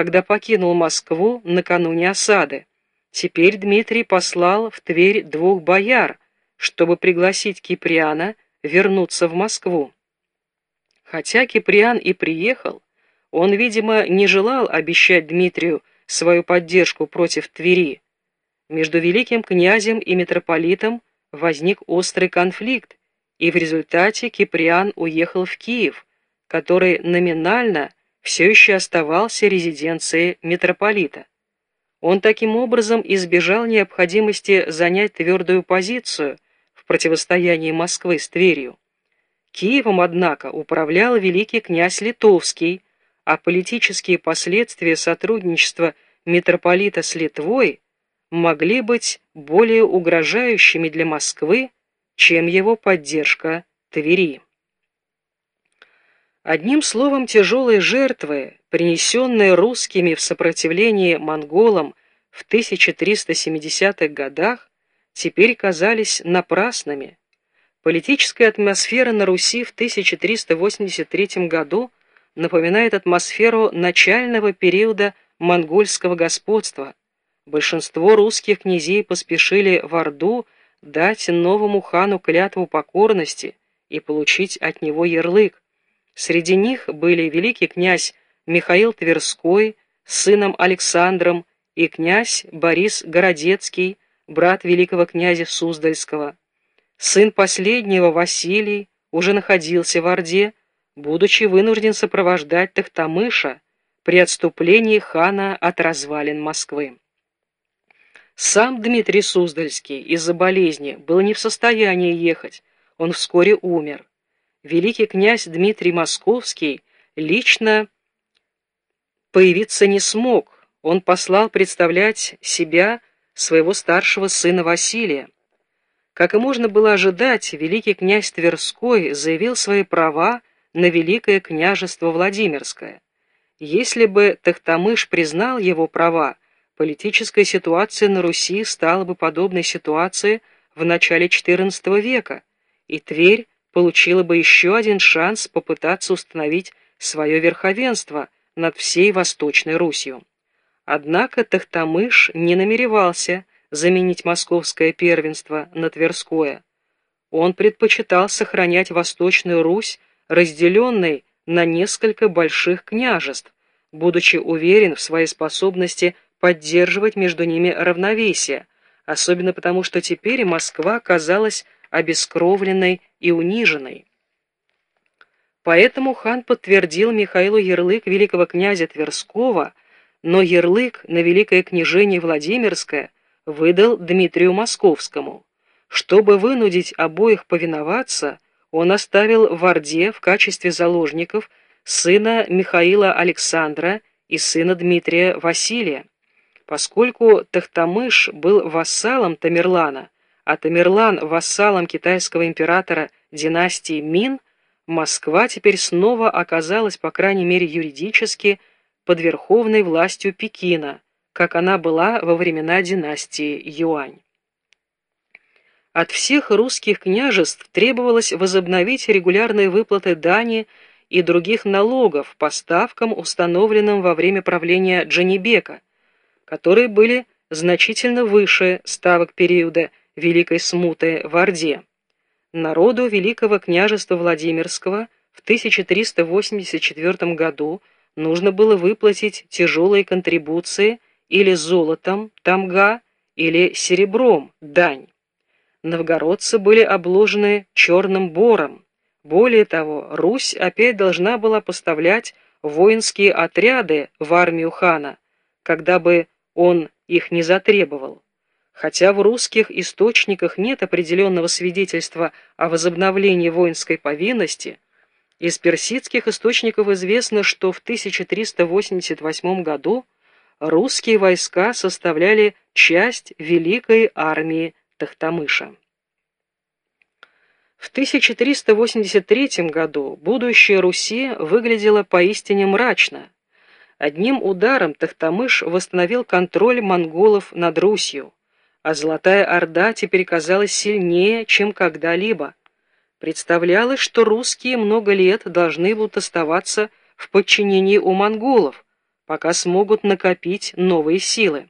когда покинул Москву накануне осады. Теперь Дмитрий послал в Тверь двух бояр, чтобы пригласить Киприана вернуться в Москву. Хотя Киприан и приехал, он, видимо, не желал обещать Дмитрию свою поддержку против Твери. Между великим князем и митрополитом возник острый конфликт, и в результате Киприан уехал в Киев, который номинально все еще оставался резиденцией митрополита. Он таким образом избежал необходимости занять твердую позицию в противостоянии Москвы с Тверью. Киевом, однако, управлял великий князь Литовский, а политические последствия сотрудничества митрополита с Литвой могли быть более угрожающими для Москвы, чем его поддержка Твери. Одним словом, тяжелые жертвы, принесенные русскими в сопротивлении монголам в 1370-х годах, теперь казались напрасными. Политическая атмосфера на Руси в 1383 году напоминает атмосферу начального периода монгольского господства. Большинство русских князей поспешили в Орду дать новому хану клятву покорности и получить от него ярлык. Среди них были великий князь Михаил Тверской с сыном Александром и князь Борис Городецкий, брат великого князя Суздальского. Сын последнего, Василий, уже находился в Орде, будучи вынужден сопровождать Тахтамыша при отступлении хана от развалин Москвы. Сам Дмитрий Суздальский из-за болезни был не в состоянии ехать, он вскоре умер. Великий князь Дмитрий Московский лично появиться не смог, он послал представлять себя своего старшего сына Василия. Как и можно было ожидать, великий князь Тверской заявил свои права на Великое княжество Владимирское. Если бы Тахтамыш признал его права, политическая ситуация на Руси стала бы подобной ситуации в начале XIV века, и Тверь получила бы еще один шанс попытаться установить свое верховенство над всей Восточной Русью. Однако Тахтамыш не намеревался заменить московское первенство на Тверское. Он предпочитал сохранять Восточную Русь, разделенной на несколько больших княжеств, будучи уверен в своей способности поддерживать между ними равновесие, особенно потому, что теперь Москва казалась обескровленной и униженной. Поэтому хан подтвердил Михаилу ярлык великого князя Тверского, но ярлык на великое княжение Владимирское выдал Дмитрию Московскому. Чтобы вынудить обоих повиноваться, он оставил в Орде в качестве заложников сына Михаила Александра и сына Дмитрия Василия. Поскольку Тахтамыш был вассалом Тамерлана, а Тамерлан вассалом китайского императора династии Мин, Москва теперь снова оказалась, по крайней мере юридически, под верховной властью Пекина, как она была во времена династии Юань. От всех русских княжеств требовалось возобновить регулярные выплаты дани и других налогов по ставкам, установленным во время правления Джанибека, которые были значительно выше ставок периода Великой Смуты в Орде. Народу Великого княжества Владимирского в 1384 году нужно было выплатить тяжелые контрибуции или золотом, тамга, или серебром, дань. Новгородцы были обложены черным бором. Более того, Русь опять должна была поставлять воинские отряды в армию хана, когда бы он их не затребовал. Хотя в русских источниках нет определенного свидетельства о возобновлении воинской повинности, из персидских источников известно, что в 1388 году русские войска составляли часть великой армии Тахтамыша. В 1383 году будущее Руси выглядело поистине мрачно. Одним ударом Тахтамыш восстановил контроль монголов над Русью, а Золотая Орда теперь казалась сильнее, чем когда-либо. Представлялось, что русские много лет должны будут оставаться в подчинении у монголов, пока смогут накопить новые силы.